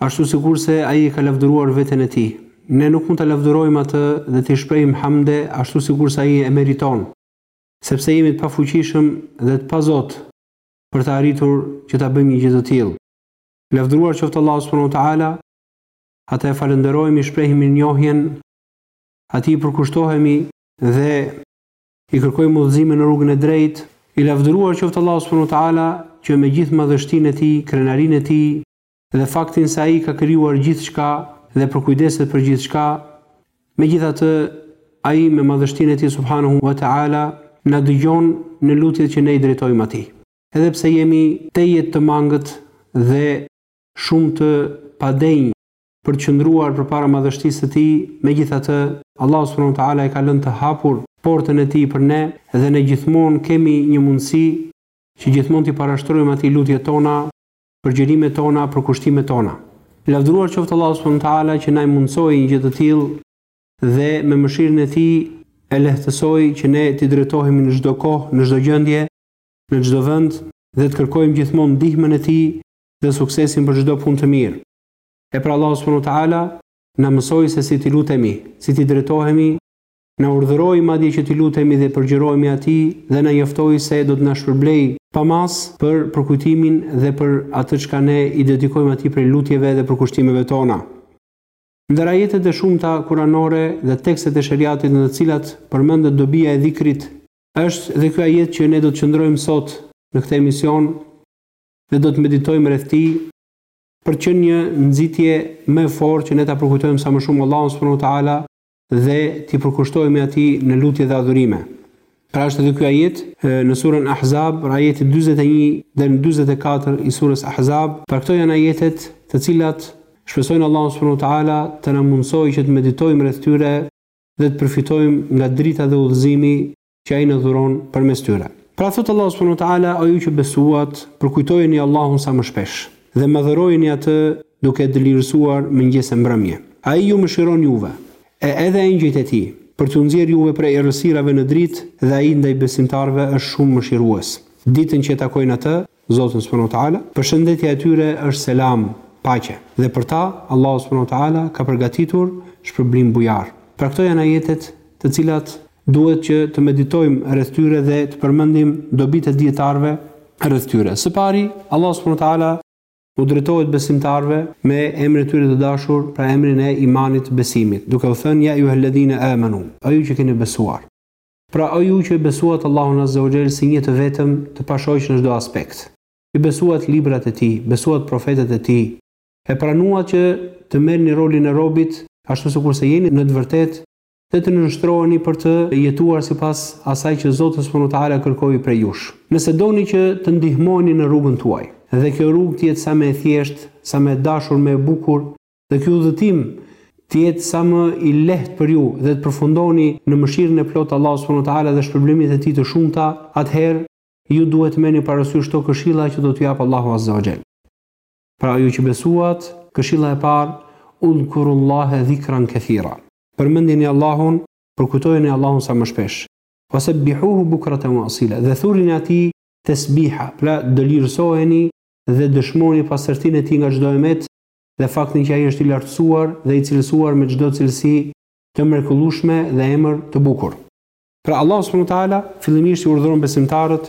ashtu sikurse ai e ka lavdëruar veten e tij. Ne nuk mund ta lavdërojmë atë dhe t'i shprehim hamde ashtu sikurse ai e meriton, sepse jemi të pafuqishëm dhe të pazot për të arritur që ta bëjmë një gjë të tillë. Lavdëruar qoftë Allahu subhanahu wa ta'ala, Atë e falënderojmë, i shprehim mirënjohjen, Atij i përkushtohemi dhe i kërkojmë udhëzime në rrugën e drejtë. I lavdëruar qoftë Allahu subhanahu wa ta'ala, që me gjithë madhështinë e Tij, krenarinë e Tij, dhe faktin se ai ka krijuar gjithçka dhe përkujdeset për gjithçka, megjithatë ai me madhështinë e tij subhanahu wa ta'ala na dëgjon në lutjet që ne i drejtojmë atij. Edhe pse jemi tejet të mangët dhe shumë të padenjë për të qëndruar përpara madhështisë së tij, megjithatë Allahu subhanahu wa ta'ala e ka lënë të hapur portën e tij për ne dhe ne gjithmonë kemi një mundësi që gjithmonë t'i parashtrojmë atij lutjet tona, përgjërimet tona, përkushtimet tona. Lavdëruar qoftë Allahu subhanahu wa taala që na i mundësoi një gjë të tillë dhe me mëshirën e tij e lehtësoi që ne t'i drejtohemi në çdo kohë, në çdo gjendje, në çdo vend dhe të kërkojmë gjithmonë ndihmën e tij dhe suksesin për çdo punë të mirë. E pra Allahu subhanahu wa taala na mësoi se si t'i lutemi, si t'i drejtohemi Na urdhëroi madje që t'i lutemi dhe përgjërohemi Atij dhe na njoftoi se do të na shpërblejë pa masë për përkujtimin dhe për atë çka ne i dedikojmë Atij prej lutjeve dhe përkushtimeve tona. Ndër ajetet e shumta kuranore dhe tekstet e sheriatit në të cilat përmendet dobia e dhikrit, është edhe ky ajet që ne do të qëndrojmë sot në këtë emision dhe do të meditojmë rreth tij për të qenë një nxitje më e fortë që ne ta përkujtojmë sa më shumë Allahun subhanahu wa taala, dhe t'i përkushtohemi atij në lutje dhe adhurime. Pra është edhe ky ajet në surën Ahzab, pra ajeti 41 deri në 44 i surës Ahzab, pra këto janë ajetet të cilat shpresojmë Allahu subhanahu wa taala të na mundësojë që të meditojmë rreth tyre dhe të përfitojmë nga drita dhe udhëzimi që Ai na dhuron përmes tyre. Pra thotë Allahu subhanahu wa ta'ala, O ju që besuat, përkujtojeni Allahun sa më shpesh, dhe madhërojeni Atë duke e dëlirësuar mëngjes e mbrëmje. Ai ju mëshiron juve, e edhe engjëjt e Tij, për t'ju nxjerrë juve prej errësirave në dritë dhe Ai ndaj besimtarëve është Shumë Mëshirues. Ditën që e takojnë Atë, Zotin subhanahu wa ta'ala, përshëndetja e tyre është selam, paqe, dhe për ta, Allahu subhanahu wa ta'ala ka përgatitur shpërblim bujar. Pra këto janë ajetet të cilat duhet që të meditojmë rreth tyre dhe të përmendim dobitë e dijetarëve rreth tyre. Së pari, Allahu subhanahu wa ta'ala u drejtohet besimtarëve me emrin e tyre të dashur, pra emrin e imanit, besimit, duke u thënë ja ejuhel ledhine amanu, o ju që keni besuar. Pra o ju që e besuat Allahun azze wa xhel si një të vetëm, të pashoq në çdo aspekt. I besuat librat e Tij, besuat profetët e Tij, e pranuat që të merrni rolin e robit ashtu sikurse jeni në të vërtetë dhe të nënshtroheni për të jetuar sipas asaj që Zoti subhanahu wa ta'ala kërkoi prej jush. Nëse doni që të ndihmoheni në rrugën tuaj dhe kjo rrugë të jetë sa më e thjeshtë, sa më e dashur, më e bukur, Dhe ky udhëtim të jetë sa më i lehtë për ju dhe të përfundoni në mëshirën e plotë të Allahut subhanuhu teala dhe shpërblimet e Tij të shumta, atëherë ju duhet të merrni parasysh këto këshilla që do t'ju japë Allahu azza wa xhel. Pra o ju që besuat, këshilla e parë, Udhkurullahe dhikran kathira. Përmendini Allahun, përkujtojeni Allahun sa më shpesh. Wasabbihuhu bukratan wa asila. Dhe thurini Atij tesbiha, pra dëlirësojeni dhe dëshmoni pastërtinë e Tij nga çdo e metë, dhe faktin që ai është i lartësuar dhe i cilësuar me çdo cilësi të mrekullueshme dhe emër të bukur. Pra Allahu subhanahu wa ta'ala fillimisht i urdhëron besimtarët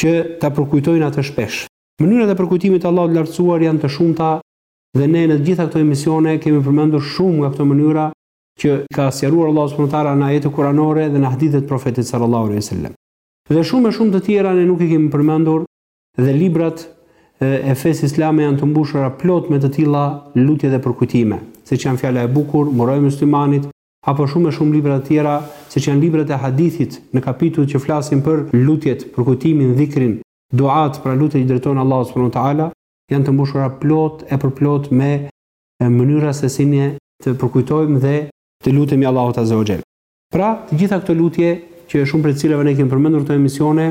që ta përkujtojnë atë shpesh. Mënyrat e përkujtimit të Allahut të Lartësuar janë të shumta dhe ne në të gjitha këto emisione kemi përmendur shumë nga këto mënyra që i ka sqaruar Allahu subhanahu wa ta'ala në ajete kuranore dhe në hadithe të Profetit sallallahu alaihi wasallam. Dhe shumë e shumë të tjera ne nuk i kemi përmendur Dhe librat e fesë islame janë të mbushura plot me të tilla lutje dhe përkujtime, siç janë Fjala e bukur, Mburoja e Muslimanit, apo shumë e shumë libra të tjera, siç janë librat e hadithit në kapitujt që flasin për lutjet, përkujtimin, dhikrin, duatë, pra lutjet që i drejtohen Allahut subhanahu wa ta'ala, janë të mbushura plot e përplot me mënyra se si ne ta përkujtojmë dhe t'i lutemi Allahut azza wa xhel. Pra, të gjitha këto lutje, që shumë prej të cilave ne kemi përmendur në këto emisione,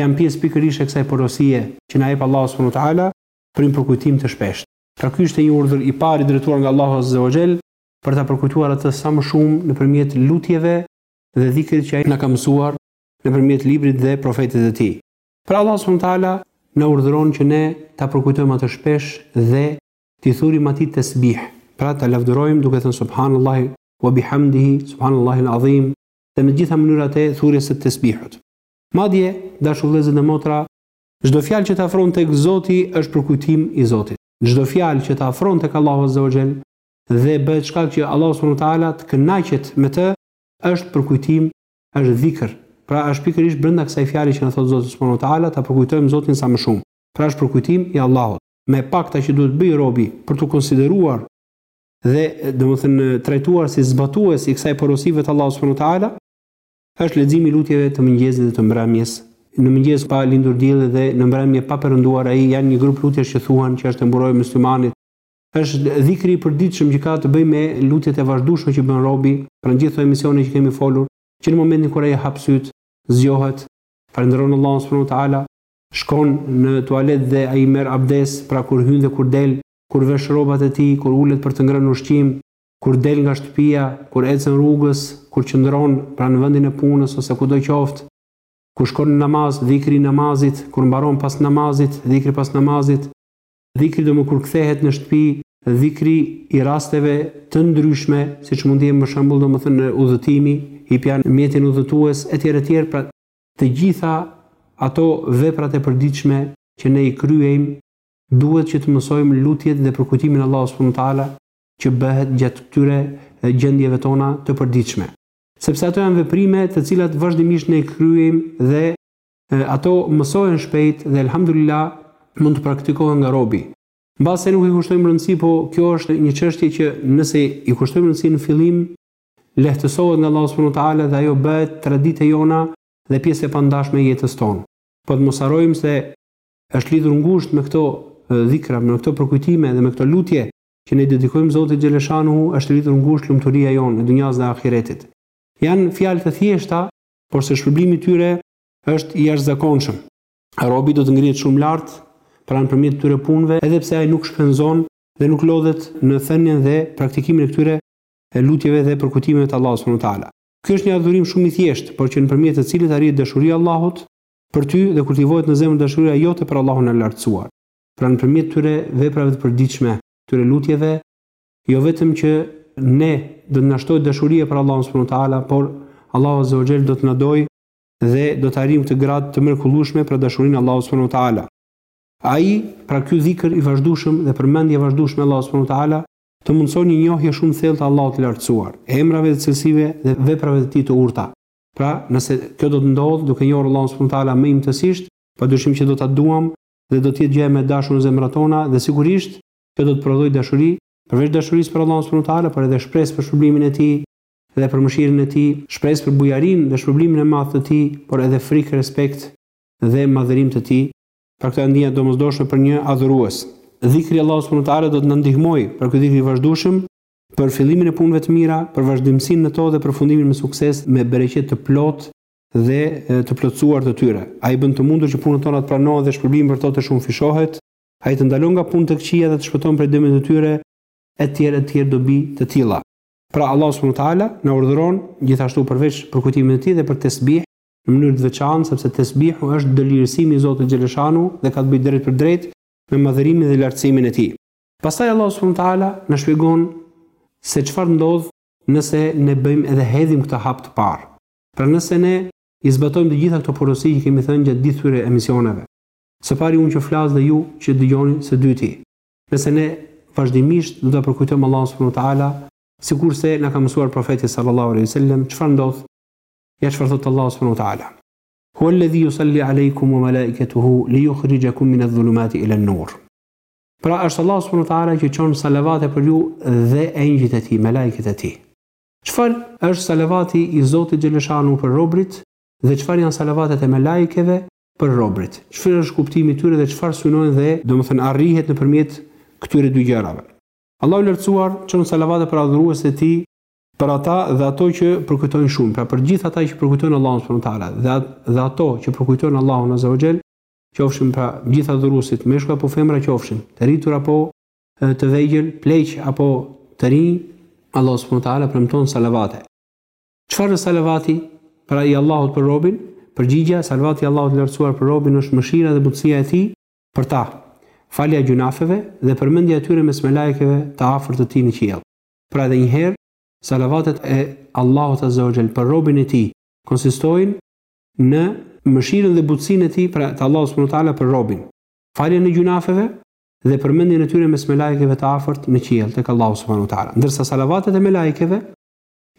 janë pjesë pikërisht e kësaj porosie që na jep Allahu subhanahu wa ta'ala për një përkujtim të shpeshtë. Pra ky ishte një urdhër i parë i drejtuar nga Allahu azze wa xhel për ta përkujtuar atë sa më shumë nëpërmjet lutjeve dhe dhikrit që ai na ka mësuar nëpërmjet librit dhe profetit të tij. Pra Allahu subhanahu wa ta'ala na urdhëron që ne ta përkujtojmë atë shpesh dhe t'i thurim atij tesbih. Pra ta lavdërojmë duke thënë subhanallahi wa bihamdihi subhanallahi al-azim dhe me të gjitha mënyrat e thurjes së tesbihut. Madje, të dashur vëllezër dhe motra, çdo fjalë që të afron tek Zoti është përkujtim i Zotit. Çdo fjalë që të afron tek Allahu Azza wa Jall dhe bëhet shkak që Allahu Subhanu wa Taala të kënaqet me të, është përkujtim, është dhikr. Pra është pikërisht brenda kësaj fjale që na thotë Zoti Subhanu wa Taala ta përkujtojmë Zotin sa më shumë. Pra është përkujtim i Allahut. Më e pakta që duhet të bëjë robi për t'u konsideruar dhe domethënë trajtuar si zbatues i kësaj porosie të Allahut Subhanu wa Taala, Është leximi i lutjeve të mëngjesit dhe të mbrëmjes. Në mëngjes pa lindur dielli dhe në mbrëmje pa perënduar ai janë një grup lutjesh që thuhen që është mburojë e myslimanit. Është dhikri i përditshëm që ka të bëjë me lutjet e vazhdueshme që bën robi, pra në gjithë këto emisione që kemi folur, që në momentin kur ai hap sytë, zgjohet, falënderon Allahun subhanahu wa ta'ala, shkon në tualet dhe ai merr abdes, pra kur hyn dhe kur del, kur vesh rrobat e tij, kur ulet për të ngrënë ushqim, Kur del nga shtëpia, kur ecën rrugës, kur qëndron pra në vendin e punës ose kudo qoftë, kur shkon në namaz, dhikri i namazit, kur mbaron pas namazit, dhikri pas namazit, dhikri do më kur kthehet në shtëpi, dhikri i rasteve të ndryshme, siç mund të jenë për shembull domethënë udhëtimi, hipja në mjetin udhëtues, etj, etj, pra të gjitha ato veprat e përditshme që ne i kryejmë duhet që të mësojmë lutjet dhe përkujtimin Allahu subhanu teala, që bëhet gjatë këtyre gjendjeve tona të përditshme. Sepse ato janë veprime të cilat vazhdimisht ne i kryejmë dhe ato mësohen shpejt dhe Elhamdulilah mund të praktikohen nga robi. Mbase nuk i kushtojmë rëndësi, po kjo është një çështje që nëse i kushtojmë rëndësi në fillim, lehtësohet nga Allahu subhanahu wa taala dhe ajo bëhet traditë e jona dhe pjesë e pandashme e jetës tonë. Po të mos harrojmë se është lidhur ngushtë me këto dhikra, me këto përkujtime dhe me këto lutje, që ne i dedikojmë Zotit xheleshanuhu është lidhur ngushtë lumturia jonë e dunjas dhe ahiretit. Janë fjalë të thjeshta, por se shpërblimi i tyre është i jashtëzakonshëm. Robi do të ngrihet shumë lart pra nëpërmjet këtyre punëve, edhe pse ai nuk shpenzon dhe nuk lodhet në thënien dhe praktikimin e këtyre lutjeve dhe përkujtimeve të Allahut subhanuhu teala. Ky është një adhurim shumë i thjeshtë, por që nëpërmjet të cilit arrihet dashuria e Allahut për ty dhe kultivohet në zemër dashuria jote për Allahun e Lartësuar. Pra nëpërmjet këtyre veprave të përditshme, këtyre lutjeve, jo vetëm që ne do të na shtohet dashuria për Allahun subhanuhu teala, por Allahu azza wa xhel do të na dojë dhe do të arrijmë këtë gradë të mrekullueshme, pra dashurinë e Allahut subhanuhu teala. Ai, pra ky dhikr i vazhdueshëm dhe përmendja e vazhdueshme e Allahut subhanuhu teala, të mundëson një njohje shumë të thellë të Allahut të Lartësuar, emrave dhe cilësive dhe veprave të Tij të urta. Pra, nëse kjo do të ndodhë duke njohur Allahun subhanuhu teala më imtësisht, padyshim që do ta duam dhe do të jetë gjëja më e dashur në zemrat tona dhe sigurisht kjo do të prodhojë dashuri, përveç dashurisë për Allahun subhanu teala, por edhe shpresë për shpërblimin e Tij dhe për mëshirën e Tij, shpresë për bujarinë dhe shpërblimin e madh të Tij, por edhe frikë, respekt dhe madhërim të Tij. Pra këto janë ndjenja të domosdoshme për një adhurues. Dhikri i Allahut subhanu teala do të na ndihmojë, pra ky dhikr i vazhdueshëm, për fillimin e punëve të mira, për vazhdimësinë në to dhe përfundimin me sukses me bereqet të plotë dhe të plotësuar të tyre. Ai bën të mundur që punët tona të pranohen dhe shpërblimi për to të shumëfishohet, ai të ndalon nga punët e këqija dhe të shpëton prej dëmeve të tyre, etj, etj dobi të tilla. Pra Allahu subhanahu wa ta'ala na urdhëron gjithashtu përveç përkujtimit e Tij dhe për tesbih në mënyrë të veçantë, sepse tesbihu është dëlirësimi i Zotit xheleshanu dhe ka të bëjë drejtpërdrejt me madhërimin dhe lartësimin e Tij. Pastaj Allahu subhanahu wa ta'ala na shpjegon se çfarë ndodh nëse ne bëjmë edhe hedhim këtë hap të parë. Pra nëse ne i zbatojmë të gjitha këto porosi që kemi thënë gjatë gjithë këtyre emisioneve, së pari unë që flas dhe ju që dëgjoni së dyti, nëse ne vazhdimisht do ta përkujtojmë Allahun subhanahu wa ta'ala sikurse na ka mësuar Profeti sallallahu alejhi ve sellem, çfarë ndodh? Ja çfarë thotë Allahu subhanahu wa ta'ala. Huwa alladhi yusalli alejkum wa malaikatuhu li yukhrijakum min adh-dhulumati ila an-nur. Pra është Allahu subhanahu wa ta'ala që çon salavate për ju dhe engjëjt e tij, melaikët e tij. Çfarë është salavati i Zotit xheleshanu për robërit dhe çfarë janë salavatet e Melaikeve për robërit? Çfarë është kuptimi i tyre dhe çfarë synojnë dhe domethënë arrihet nëpërmjet këtyre dy gjërave? Allahu i Lartësuar çon salavate për adhuruesit e Tij për ata dhe ato që përkujtojnë shumë, pra për gjithë ata që përkujtojnë Allahun subhanahu wa taala dhe dhe ato që përkujtojnë Allahun azza wa jall, qofshin pra gjithë adhuruesit, meshkuj apo femra qofshin, të rritur apo të vegjël, pleq apo të rinj, Allahu subhanahu wa taala premton salavate. Çfarë është salavati? Pra i Allahut për robin, përgjigja, salavati i Allahut të lartësuar për robin është mëshira dhe butësia e tij për ta, falja e gjunafeve dhe përmendja e tyre mes melajkeve të afërt të tij në qiell. Pra edhe një herë, salavatet e Allahut azza wa jall për robin e tij konsistojnë në mëshirën dhe butësinë e tij, pra të Allahut subhanahu wa taala për robin, faljen e gjunafeve dhe përmendjen e tyre mes melajkeve të afërt në qiell tek Allahu subhanahu wa taala. Ndërsa salavatet e melajkeve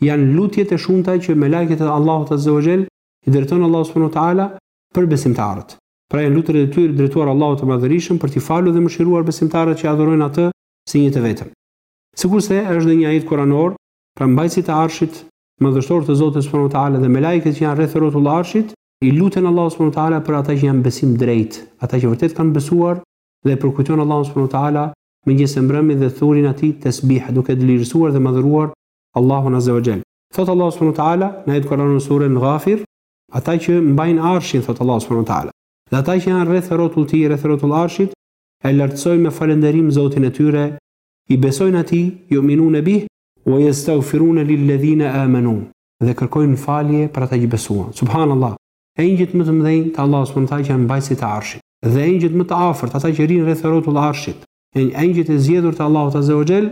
janë lutjet e shumta që melajket e Allahut azza wa jall i drejtojnë Allahut subhanahu wa taala për besimtarët. Pra janë lutjet e tyre drejtuar Allahut të Madhërishëm për t'i falur dhe mëshiruar besimtarët që adhurojnë atë si një të vetëm. Sikurse është dhe në një ajet kuranor, pra mbajtësit e Arshit, madhështor të Zotit subhanahu wa taala dhe melajket që janë rreth rrotull Arshit, i luten Allahut subhanahu wa taala për ata që janë besimdrejtë, ata që vërtet kanë besuar dhe e përkujtojnë Allahun subhanahu wa ta'ala mëngjes e mbrëmje dhe i thurin atij tesbih duke dëlirësuar dhe madhëruar Allahun azza wa jall. Thotë Allahu subhanahu wa ta'ala në Kur'an në suren Ghafir, ata që mbajnë Arshin, thotë Allahu subhanahu wa ta'ala, dhe ata që janë rreth e rrotull tij, rreth e rrotull Arshit, e lartësojnë me falënderim Zotin e tyre, i besojnë atij, yu'minuna bih, wa yastaghfiruna lil ladhina amanu, dhe kërkojnë falje për ata që besuan. Subhanallahu. Engjëjt më të mëdhenj të Allahut subhanuhu teala që janë mbajtësit të Arshit, dhe engjëjt më të afërt, ata që rrinë rreth rrotull Arshit, janë engjëjt e zgjedhur të Allahut azze o xhel,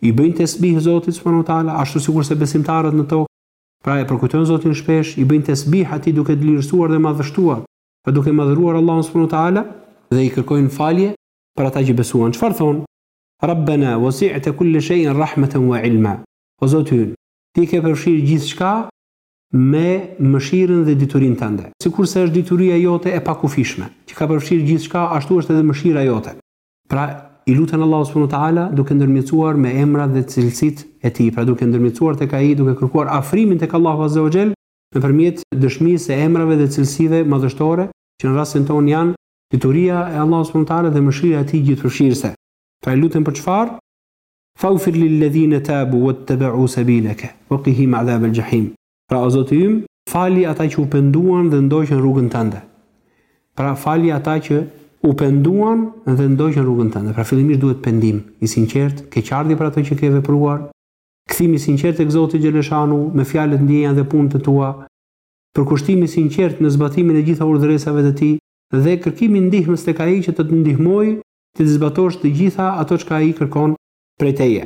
i bëjnë tesbih Zotit subhanuhu teala, ashtu sikurse besimtarët në tokë, pra e përkujtojnë Zotin shpesh, i bëjnë tesbih Atij duke dlirësuar dhe madhështuar, pra duke madhëruar Allahun subhanuhu teala, dhe i kërkojnë falje për ata që besuan. Çfarë thonë? Rabbena wasi'te kulle shay'in rahmatan wa ilma. O Zoti ynë, Ti ke përfshirë gjithçka Me mëshirën dhe diturinë tënde. Sikurse është dituria jote e pakufishme, që ka përfshirë gjithçka, ashtu është edhe mëshira jote. Pra, i luten Allahut subhanu wa ta'ala duke ndërmjetësuar me emrat dhe cilësitë e Tij, pra duke ndërmjetësuar tek Ai, duke kërkuar afrimin tek Allahu azze wa xhell, nëpërmjet dëshmisë së emrave dhe cilësive madhështore, që në rastin tonë janë, dituria e Allahut subhanu wa ta'ala dhe mëshira e Tij gjithëpërfshirëse. Pra e luten për çfarë? Faghfir lilladhina tabu wattaba'u sabilaka waqihim adhabal jahim. Pra o Zoti ynë, fali ata që u penduan dhe ndoqën rrugën tënde. Pra fali ata që u penduan dhe ndoqën rrugën tënde. Pra fillimisht duhet pendim i sinqertë, keqardhje për ato që ke vepruar, kthim i sinqertë tek Zoti xhaleshanu me fjalët, ndjenjat dhe punët e tua, përkushtim i sinqertë në zbatimin e gjitha urdhëresave të Tij dhe kërkim i ndihmës tek Ai që të të ndihmojë ti të zbatosh të gjitha ato çka ai kërkon prej teje.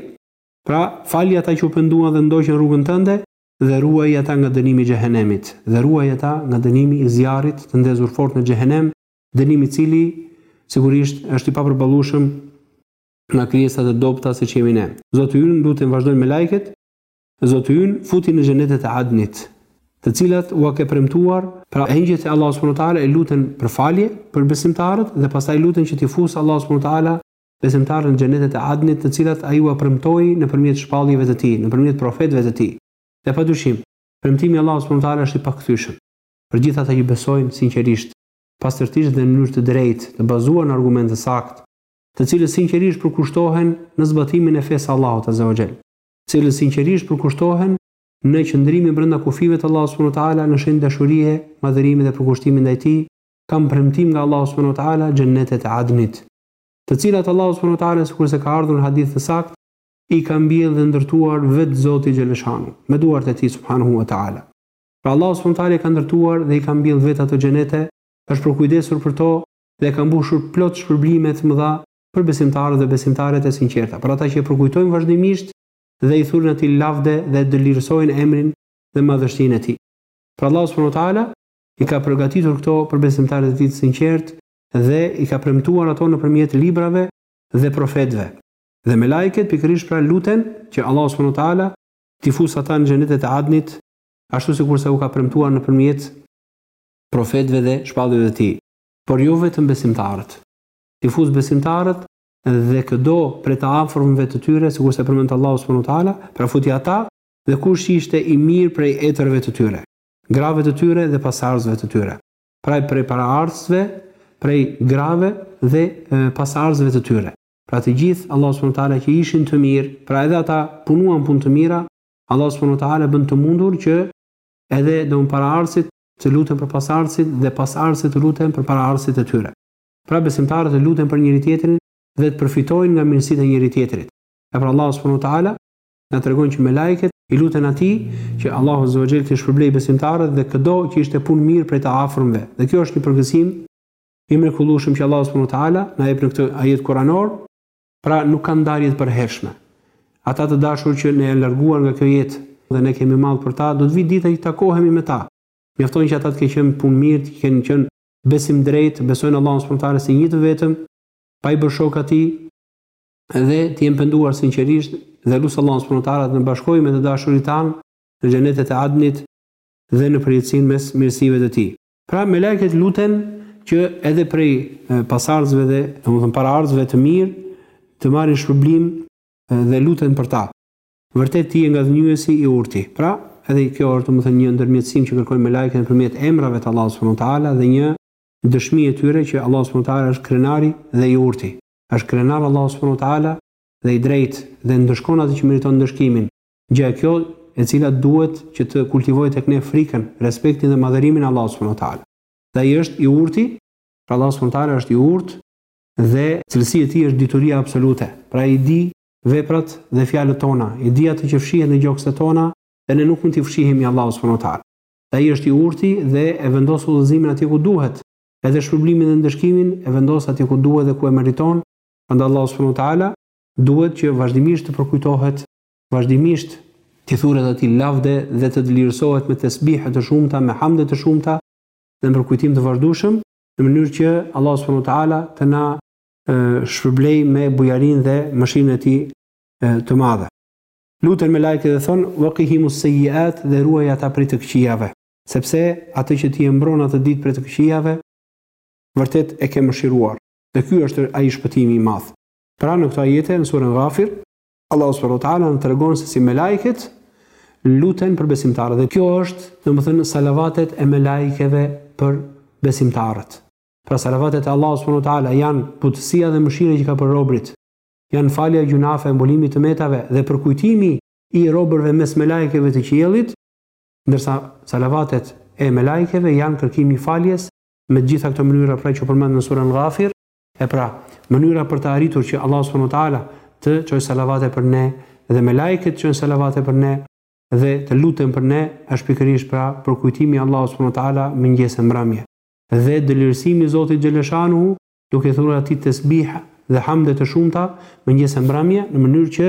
Pra, fali ata që u penduan dhe ndoqën rrugën tënde dhe ruaji ata nga dënimi i Xhehenemit, dhe ruaji ata nga dënimi i zjarrit të ndezur fort në Xhehenem, dënim i cili, sigurisht, është i papërballueshëm nga krijesa të dobëta siç jemi ne. Zoti ynë, luten vazhdojnë melajket, Zoti ynë futi në xhenetet e Adnit, të cilat ua ke premtuar, pra engjëjt e Allahut subhanahu wa ta'ala e luten për falje për besimtarët dhe pastaj luten që t'i fusë Allahu subhanahu wa ta'ala besimtarët në xhenetet e Adnit të cilat ai ua premtoi nëpërmjet shpalljeve të tij, nëpërmjet profetëve të tij. Dhe padyshim, premtimi i Allahut subhanahu wa ta'ala është i pakthyeshëm për gjithë ata që besojnë sinqerisht, pastërtisht dhe në mënyrë të drejtë, të bazuar në argument të saktë, të cilët sinqerisht përkushtohen në zbatimin e fesë së Allahut azza wa xhel. të cilët sinqerisht përkushtohen në qëndrimin brenda kufijve të Allahut subhanuhu teala në shenjë dashurie, madhërimi dhe përkushtimi ndaj Tij, kanë premtim nga Allahu subhanuhu teala xhennetet e Adnit, të cilat Allahu subhanuhu teala sikurse ka ardhur në hadith të saktë, i ka mbjellë dhe ndërtuar vetë Zoti xheleshanu, me duart e Tij subhanuhu wa teala. Pra Allahu subhanuhu teala i ka ndërtuar dhe i ka mbjellë vetë ato xhenete, është përkujdesur për to dhe i ka mbushur plot shpërblime të mëdha për besimtarët dhe besimtaret e sinqerta, për ata që e përkujtojnë vazhdimisht dhe i thurin atij lavde dhe e dëlirësojnë emrin dhe madhështinë e tij. Pra Allahu subhanahu wa ta'ala i ka përgatitur këto për besimtarët e tij të sinqertë dhe i ka premtuar ato nëpërmjet librave dhe profetëve. Dhe melajket pikërisht pra luten që Allahu subhanahu wa ta'ala t'i fusë ata në xhenetet e Adnit, ashtu sikurse u ka premtuar nëpërmjet profetëve dhe shpalljeve të tij. Por jo vetëm besimtarët. t'i fusë besimtarët dhe këdo prej të afërmve të tyre, sikurse e përmend Allahu subhanahu wa taala, pra futi ata dhe kush ishte i mirë prej etërve të tyre, grave të tyre dhe pasardhësve të tyre, pra prej paraardhësve, prej grave dhe pasardhësve të tyre. Pra të gjithë Allahu subhanahu wa taala që ishin të mirë, pra edhe ata punuan punë të mira, Allahu subhanahu wa taala bën të mundur që edhe domethënë paraardhësit të luten për pasardhësit dhe pasardhësit të luten për paraardhësit e tyre. Pra besimtarët të luten për njëri-tjetrin dhe të përfitojnë nga mirësitë e njëri-tjetrit. E pra Allahu subhanahu wa taala na tregon që melajket i luten Atij që Allahu azza wa xhel t'i shpërblejë besimtarët dhe këdo që ishte punëmirë prej të afërmve. Dhe ky është një përgëzim i mrekullueshëm që Allahu subhanahu wa taala na jep në këtë ajet kuranor, pra nuk ka ndarje të përhershme. Ata të dashur që na janë larguar nga kjo jetë dhe ne kemi mall për ta, do të vijë dita që të takohemi me ta. Mjafton që ata të kenë qenë punëmirë, të kenë qenë besimdrejtë, besojnë Allahun subhanuhu teala si një të vetëm, pa i bërë shok atij dhe të jenë penduar sinqerisht dhe lus Allahun subhanuhu teala të na bashkojë me të dashurit tanë në xhenetet e Adnit dhe në përjetësinë mes mirësive të tij. Pra melajket luten që edhe prej pasardhësve dhe domethënë paraardhësve të mirë të marrin shpërblim dhe luten për ta. Vërtet ti je ngadhënjyesi, i urti. Pra, edhe kjo është domethënë një ndërmjetësim që kërkojnë melajket nëpërmjet emrave të Allahut subhanahu wa taala dhe një dëshmi e tyre që Allahu subhanahu wa taala është Krenari dhe i Urti. Është Krenar Allahu subhanahu wa taala dhe i drejtë dhe ndëshkon atë që meriton ndëshkimin. Gjë kjo e cila duhet që të kultivojë tek ne frikën, respektin dhe madhërimin e Allahut subhanahu wa taala. Dhe ai është i Urti, pra Allahu subhanahu wa taala është i urtë dhe cilësia e tij është dituria absolute. Pra ai di Veprat dhe fjalët tona, i di atë që fshihet në gjokset tona dhe ne nuk mund t'i fshihemi Allahut subhanahu wa ta'ala. Ai është i urti dhe e vendos udhëzimin atje ku duhet, edhe shpërblimin dhe ndëshkimin e vendos atje ku duhet dhe ku e meriton, prandaj Allahu subhanahu wa ta'ala duhet që vazhdimisht të përkujtohet, vazhdimisht t'i thuret atij lavde dhe të dlirësohet me tesbihe të shumta, me hamde të shumta dhe me përkujtim të vazhdueshëm, në mënyrë që Allahu subhanahu wa ta'ala të na shpërblej me bujarinë dhe mëshirën e tij të madhe. Luten melajket dhe thonë waqihimus sayyiat dhe ruaj ata prej të këqijave, sepse atë që ti e mbron atë ditë prej të këqijave, vërtet e ke mëshiruar. Dhe ky është ai shpëtimi i madh. Pra në këto ajete në surën Ghafir, Allahu subhanahu wa taala na tregon se si melajket luten për besimtarët dhe kjo është, domethënë salavatet e melajkeve për besimtarët. Pra salavatet e Allahut subhanu wa ta'ala janë butësia dhe mëshira që ka për robërit, janë falja e gjunafeve, mbulimi i të metave dhe përkujtimi i robërve mes melajkeve të qiellit, ndërsa salavatet e melajkeve janë kërkim i faljes me të gjitha këto mënyra pra që u përmendën në surën Ghafir, e pra, mënyra për të arritur që Allahu subhanu wa ta'ala të çojë salavate për ne dhe melajket të çojnë salavate për ne dhe të luten për ne është pikërisht pra përkujtimi i Allahut subhanu wa ta'ala mëngjes e mbrëmje. Dhe dëlirësimi i Zotit xheleshanuhu, duke thurur Atij tesbih dhe hamde të shumta, mëngjes e mbrëmje, në mënyrë që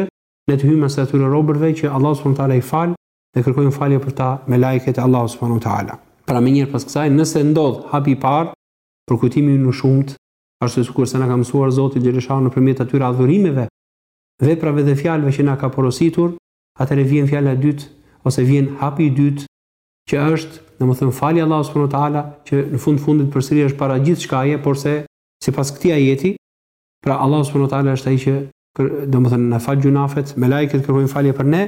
ne të hyjmë mes atyre robërve që Allahu subhanahu wa taala i fal dhe kërkojnë falje për ta melajket e Allahut subhanahu wa taala. Pra menjëherë pas kësaj, nëse ndodh hapi i parë, përkujtimi ynë i shumtë, ashtu sikurse na ka mësuar Zoti xheleshanuhu nëpërmjet atyre adhurimeve, veprave dhe fjalëve që na ka porositur, atëherë vjen fjala e dytë ose vjen hapi i dytë, që është, domethënë falja e Allahut subhanahu wa taala, që në fund të fundit përsëri është para gjithçkaje, porse sipas këtij ajeti, pra Allahu subhanahu wa taala është ai që domethënë na fal gjunafet, melajket kërkojnë falje për ne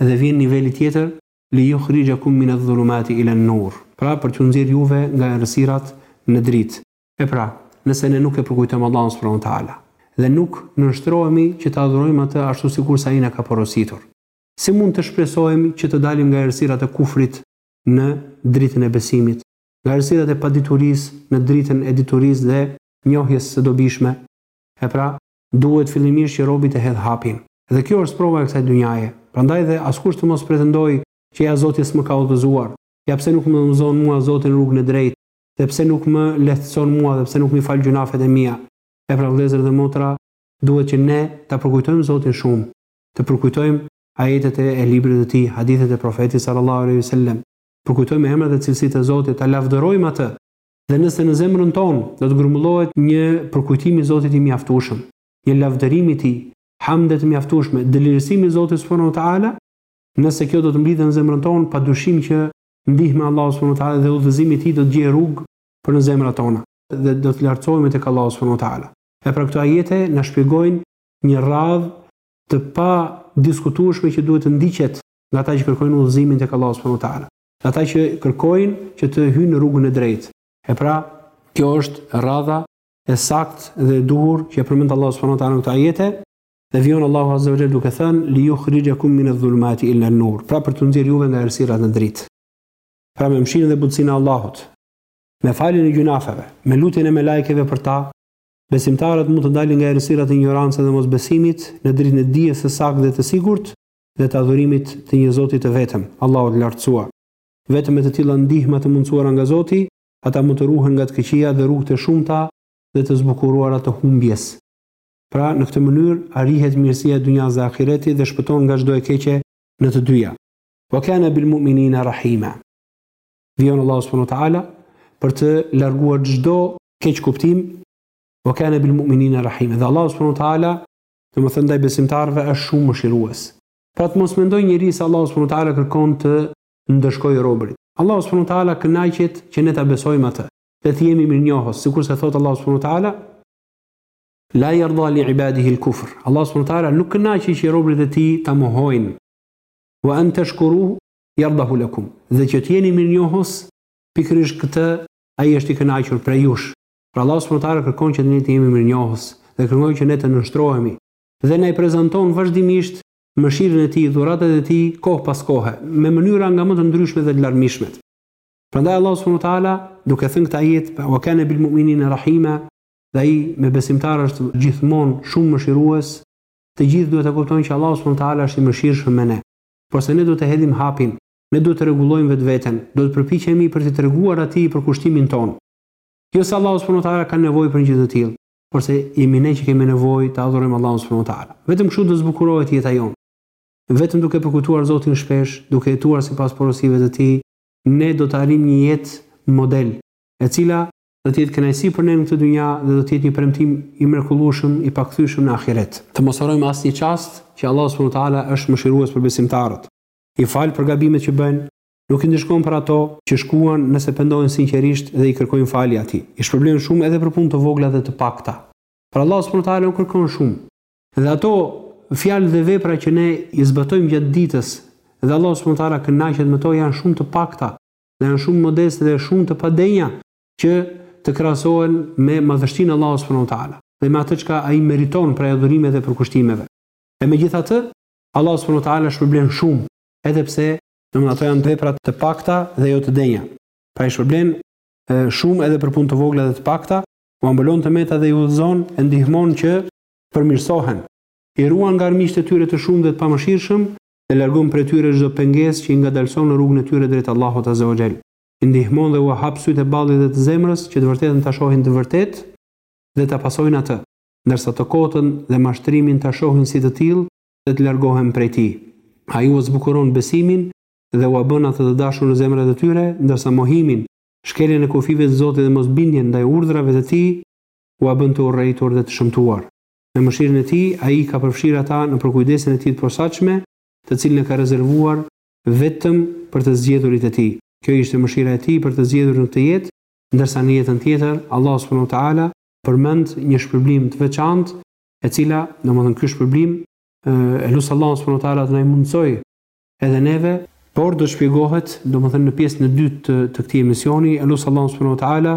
dhe vjen niveli tjetër li yukhrijakum min adh-dhulumati ila an-nur. Pra për t'ju nxjerr juve nga errësirat në dritë. E pra, nëse ne nuk e përkujtojmë Allahun subhanahu wa taala dhe nuk nënshtrohemi që ta adhurojmë atë ashtu sikurse ai na ka porositur. Si mund të shpresojmë që të dalim nga errësirat e kufrit në dritën e besimit, nga errësirat e paditurisë në dritën e diturisë dhe njohjes së dobishme? E pra, duhet fillimisht që robi të hedhë hapin. Dhe kjo është sprova e kësaj dynjaje. Prandaj dhe askush të mos pretendojë që ja Zoti s'më ka udhëzuar, ja pse nuk më udhëzon mua Zoti në rrugën e drejtë, dhe pse nuk më lehtëson mua dhe pse nuk m'i fal gjynafet e mia. E pra vëllezër dhe motra, duhet që ne ta përkujtojmë Zotin shumë. të përkujtojmë ajetet e librit të tij, hadithet e Profetit sallallahu alejhi ve sellem, të përkujtojmë emrat dhe cilësitë e Zotit, ta lavdërojmë atë, dhe nëse në zemrën tonë do të grumbullohet një përkujtim i Zotit i mjaftueshëm, një lavdërim i tij, hamde të mjaftueshme, dëlirësim i Zotit subhanahu wa ta'ala, nëse kjo do të mblidhet në zemrën tonë, padyshim që ndihma e Allahut subhanahu wa ta'ala dhe udhëzimi i tij do të gjejë rrugë për në zemrat tona dhe do të lartësohemi tek Allahu subhanahu wa ta'ala. E pra këto ajete na shpjegojnë një radhë të padiskutueshme që duhet të ndiqet nga ata që kërkojnë udhëzimin tek Allahu subhanahu wa ta'ala. Nga ata që kërkojnë që të hyjnë në rrugën e drejtë. E pra, kjo është radha e saktë dhe e duhur që e përmend Allahu subhanahu wa ta'ala në këto ajete, dhe vijon Allahu azza wa jall duke thënë li yukhrijakum min adh-dhulumati ila an-nur, pra për t'ju nxjerrë juve nga errësirat në dritë. Pra me mëshirën dhe butësinë e Allahut, me faljen e gjynaheve, me lutjen e melajkeve për ta, Besimtarët mund të dalin nga errësirat e injorancës dhe mosbesimit në dritën e dijes së saktë dhe të sigurt dhe të adhurimit të një Zoti të vetëm, Allahu të Lartësuar. Vetëm me të tilla ndihma të mundësuara nga Zoti, ata mund të ruhen nga të këqijat dhe rrugët e shumta dhe të zbukuruara të humbjes. Pra, në këtë mënyrë arrihet mirësia e dynjasë dhe ahiretit dhe shpëton nga çdo e keqe në të dyja. Wa kana bil mu'minina rahima. vijon Allahu subhanahu wa taala për të larguar çdo keqkuptim wa kana bil mu'minina rahim dhe Allahu subhanahu wa taala do të thotë ndaj besimtarëve është shumë mëshirues pra të mos mendojë njeri se Allahu subhanahu wa taala kërkon të ndëshkojë robërit Allahu subhanahu wa taala kënaqet që ne ta besojmë atë dhe të jemi mirënjohës sikurse thotë Allahu subhanahu wa taala la yarda li ibadihi al kufr Allahu subhanahu wa taala nuk kënaqet që robërit e tij ta mohojnë wa an tashkuruhu yardahu lakum dhe që të jeni mirënjohës pikërisht këtë ai është i kënaqur prej jush pra Allahu subhanahu wa taala kërkon që ne të jemi mirënjohës dhe kërkon që ne të nënshtrohemi dhe na i prezanton vazhdimisht mëshirën e tij dhuratat e tij kohë pas kohe me mënyra nga më të ndryshme dhe të larmishmet prandaj Allahu subhanahu wa taala duke thënë këtë ajet wa kana bil mu'minina rahima dhe ai me besimtarët është gjithmonë shumë mëshirues të gjithë duhet ta kuptojnë që Allahu subhanahu wa taala është i mëshirshëm me ne porse ne duhet të hedhim hapin, ne duhet të rregullojmë vetveten, duhet të përpiqemi për t'i treguar atij përkushtimin tonë. Jo se Allahu subhanahu wa ta'ala ka nevojë për një gjë të tillë, porse jemi ne që kemi nevojë ta adhurojmë Allahun subhanahu wa ta'ala. Vetëm kështu do të zbukurohet jeta jonë. Vetëm duke përkujtuar Zotin shpesh, duke jetuar sipas porosive të Tij, ne do të arrijmë një jetë model, e cila do të jetë kënaqësi për ne në këtë dynja dhe do të jetë një premtim i mrekullueshëm i pakthyeshëm në ahiret. Të mos harrojmë asnjë çast që Allahu subhanahu wa taala është mëshirues për besimtarët. I fal për gabimet që bëjnë, nuk i ndëshkon për ato që shkuan nëse pendohen sinqerisht dhe i kërkojnë falje Atij. I shpërblen shumë edhe për punë të vogla dhe të pakta. Pra Allahu subhanahu wa taala nuk kërkon shumë. Dhe ato fjalë dhe vepra që ne i zbatojmë gjatë ditës dhe Allahu subhanahu wa taala kënaqet me to janë shumë të pakta. dhe janë shumë modeste dhe shumë të padenja që të krahasohen me madhështinë e Allahut subhanuhu teala dhe me atë çka ai meriton prej adhurimeve dhe përkushtimeve. E megjithatë, Allahu subhanuhu teala shpërblen shumë, edhe pse domthonë ato janë vepra të pakta dhe jo të denja. Pra i shpërblen shumë edhe për punë të vogla dhe të pakta, ua mbulon të meta dhe i udhëzon e ndihmon që përmirësohen. I ruan nga armiqtë e tyre të shumtë dhe të pamëshirshëm e largon prej tyre çdo pengesë që i ngadalëson në rrugën e tyre drejt Allahut azza wa jall, i ndihmon dhe ua hap sytë e ballit dhe të zemrës që të vërtetën ta shohin të vërtetë dhe ta pasojnë atë, ndërsa të kotën dhe mashtrimin ta shohin si të tillë dhe të largohen prej tij. Ai ua zbukuron besimin dhe ua bën atë të dashur në zemrat e tyre, ndërsa mohimin, shkeljen e kufijve të Zotit dhe mosbindjen ndaj urdhrave të Tij ua bën të urrejtur dhe të shëmtuar. Në mëshirën e Tij, Ai i ka përfshirë ata në përkujdesjen e Tij të posaçme, të cilën e ka rezervuar vetëm për të zgjedhurit e Tij. Kjo ishte mëshira e Tij për të zgjedhurit në këtë jetë, ndërsa në jetën tjetër, Allahu subhanehu ve teala përmend një shpërblim të veçantë, e cila, domethënë ky shpërblim, e lus Allahun subhanehu ve teala të na i mundësojë edhe neve, por do shpjegohet, domethënë në pjesën e dytë të të këtij emisioni, e lus Allahun subhanehu ve teala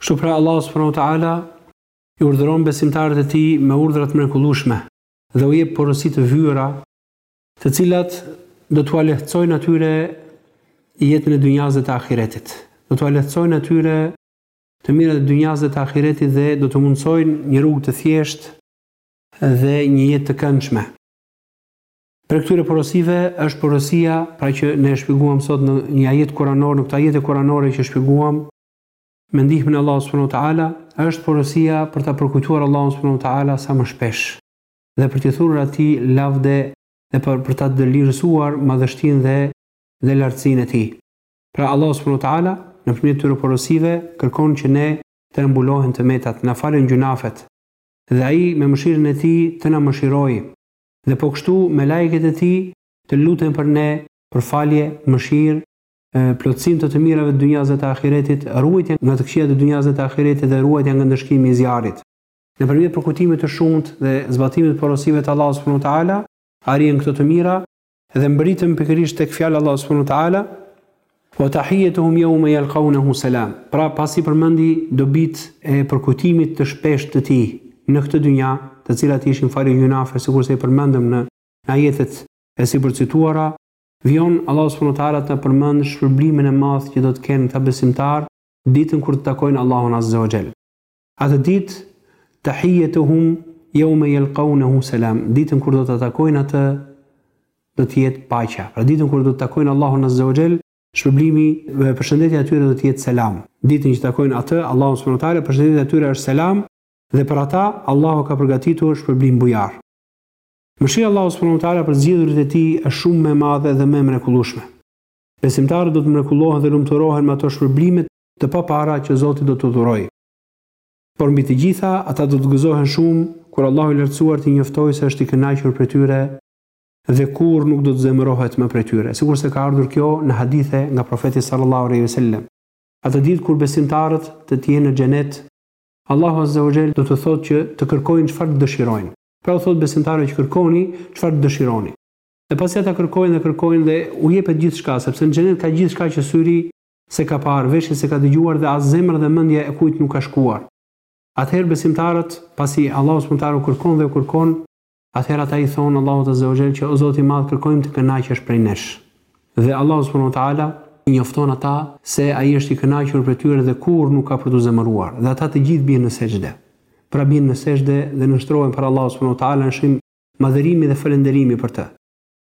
Kështu pra Allahu subhanahu wa taala i urdhëron besimtarët e tij me urdhra të mrekullueshme dhe u jep porosi të vyera, të cilat do t'ua lehtësojnë atyre jetën e dynjasë dhe të ahiretit. Do t'ua lehtësojnë atyre të mirat e dynjasë dhe të ahiretit dhe do t'u mundësojnë një rrugë të thjeshtë dhe një jetë të këndshme. Prej këtyre porosive është porosia, pra që ne e shpjeguam sot në një ajet kuranor, në këto ajete kuranore që shpjeguam, Me ndihmën e Allahut subhanuhu teala, është porosia për ta përkujtuar Allahun subhanuhu teala sa më shpesh dhe për t'i thurur Atij lavde dhe për për ta dëlirësuar madhështinë dhe dhe lartësinë e Tij. Pra Allahu subhanuhu teala nëpërmjet këtyre porosive kërkon që ne të na mbulohen të metat, të na falen gjynafet dhe Ai me mëshirën e Tij të na mëshirojë dhe po kështu melajket e Tij të luten për ne për falje, mëshirë plotësim të të mirave të dynjasë dhe të ahiretit, ruajtja nga të këqijat e dynjasë dhe të ahiretit dhe ruajtja nga ndëshkimi i zjarrit. Nëpërmjet përkujtimit të shumtë dhe zbatimit të porosive të Allahut subhanuhu te ala, arrihen këto të mira dhe mbërritëm pikërisht tek fjala e Allahut subhanuhu te ala, Wa tahiyatuhum yawma yalqawnahu salam. Pra, pasi përmendi dobitë e përkujtimit të shpeshtë të tij në këtë dynja, të cilat ishin falje gjynafe, sikurse i përmendëm në ajetet e sipërcituara, Vijon Allahu subhanahu wa ta'ala të na përmendë shpërblimin e madh që do të kenë këta besimtarë ditën kur të takojnë Allahun azze wa xhel. Atë ditë tahiyatuhum yawma yalqawnahu salam, ditën kur do ta takojnë atë do të jetë paqja. Pra ditën kur do të takojnë Allahun azze wa xhel, shpërblimi dhe përshëndetja e tyre do të jetë selam. Ditën që takojnë atë Allahun subhanahu wa ta'ala, përshëndetja e tyre është selam dhe për ata Allahu ka përgatitur shpërblim bujar. Mëshira e Allahut subhanehu ve teala për zgjedhurit e Tij është shumë më e madhe dhe më e mrekullueshme. Besimtarët do të mrekullohen dhe lumturohen me ato shpërblime të papara që Zoti do t'u dhurojë. Por mbi të gjitha, ata do të gëzohen shumë kur Allahu i Lartësuar t'i njoftojë se është i kënaqur prej tyre dhe kurrë nuk do të zemërohet më prej tyre, sikurse ka ardhur kjo në hadithe nga Profeti sallallahu alejhi ve sellem. Atë ditë kur besimtarët të të jenë në Xhenet, Allahu azza wa xhel do të thotë që të kërkojnë çfarë të dëshirojnë. Pra u thotë besimtarëve që kërkoni çfarë dëshironi. E pasi ata kërkojnë dhe kërkojnë dhe u jepet gjithçka, sepse në xhenet ka gjithçka që syri s'e ka parë, veshi s'e ka dëgjuar dhe as zemër dhe mendja e kujt nuk ka shkuar. Atëherë besimtarët, pasi Allahu subhanuhu teala u kërkon dhe u kërkon, atëherë ata i thonë Allahut azza wa xhel që o Zoti i Madh kërkojmë të kënaqesh prej nesh. Dhe Allahu subhanuhu teala i njofton ata se Ai është i kënaqur prej tyre dhe kurrë nuk ka për t'u zemëruar. Dhe ata të gjithë bien në sexhde. Pra bien në sexhde dhe nënshtrohen për Allahun subhanehu ve teala në shenjë madhërimi dhe falënderimi për të.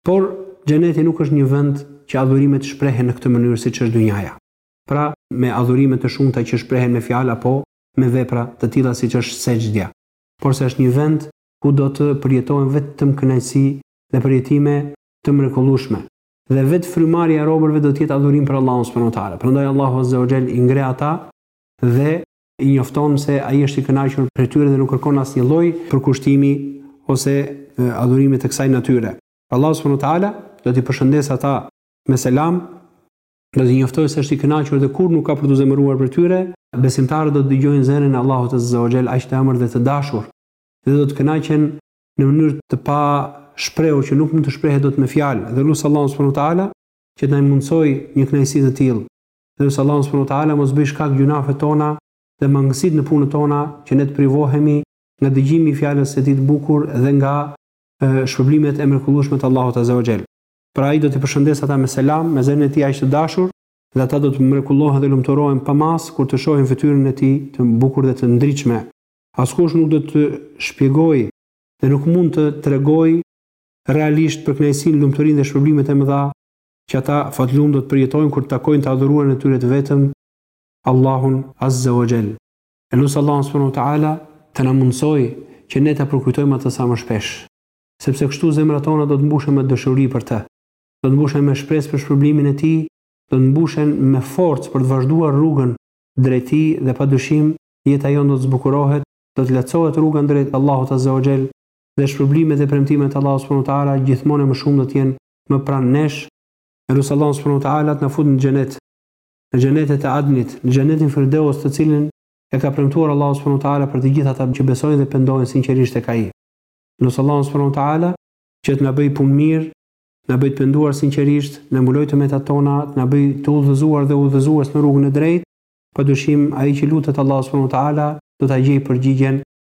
Por, Xheneti nuk është një vend që adhurimet shprehen në këtë mënyrë siç është dynjaja. Pra, me adhurime të shumta që shprehen me fjalë apo me vepra, të tilla siç është sexhdja. Porse është një vend ku do të përjetohen vetëm kënaqësi dhe përjetime të mrekullueshme. Dhe vetë frymëmarrja e robërve do të jetë adhurim për Allahun subhanehu ve teala. Prandaj Allahu azze o xhel i ngre ata dhe i njofton se ai është i kënaqur prej tyre dhe nuk kërkon asnjë lloj përkushtimi ose adhurimi të kësaj natyre. Allahu subhanahu wa taala do t'i përshëndesë ata me selam, do t'i njoftojë se është i kënaqur dhe kurrë nuk ka për t'u zemëruar prej tyre, besimtarët do të dëgjojnë zërin e Allahut azza wa jall aq të ëmbël dhe të dashur dhe do të kënaqen në mënyrë të pashprehur që nuk mund të shprehet dot me fjalë dhe lus Allahun subhanahu wa taala që të na e mundësojë një kënaqësi të tillë. Lus Allahun subhanu teala mos bëjë shkak gjynafet tona dhe mangësitë në punët tona që ne të privohemi nga dëgjimi i fjalës së tij të bukur dhe nga shpërblimet e mrekullueshme të Allahut azza wa jall. Pra ai do t'i përshëndesë ata me selam, me zërin e tij aq të dashur, dhe ata do të mrekullohen dhe lumturohen pa masë kur të shohin fytyrën e tij të bukur dhe të ndritshme. Askush nuk do të shpjegojë dhe nuk mund të tregojë realisht për kënaqësinë, lumturinë dhe shpërblimet e mëdha që ata fatlum do të përjetojnë kur të takojnë të adhuruarin e tyre të vetëm, Allahun Azze wa Gjell. E lus Allahun Subhanehu ua Teala të na mundësojë që ne ta përkujtojmë atë sa më shpesh, sepse kështu zemrat tona do të mbushen me dashuri për të, do të mbushen me shpresë për shpërblimin e tij, do të mbushen me forcë për të vazhduar rrugën drejt tij dhe pa dyshim jeta jonë do të zbukurohet, do të lehtësohet rruga drejt Allahut Azze wa Gjell dhe shpërblimet dhe premtimet e Allahut Subhanehu ua Teala gjithmonë e më shumë do të jenë më pranë nesh, e lus Allahun subhanahu wa taala të na fut në xhenet, në xhenetet e Adnit, në xhenetin Firdeus, të cilin e ka premtuar Allahu subhanahu wa taala për të gjithë ata që besojnë dhe pendohen sinqerisht tek ai. E lus Allahun subhanahu wa taala që të na bëjë punëmirë, të na bëjë të penduar sinqerisht, të na mbulojë të metat tona, të na bëjë të udhëzuar dhe udhëzues në rrugën e drejtë. Padyshim, ai që lutet Allahu subhanahu wa taala do ta gjejë përgjigjen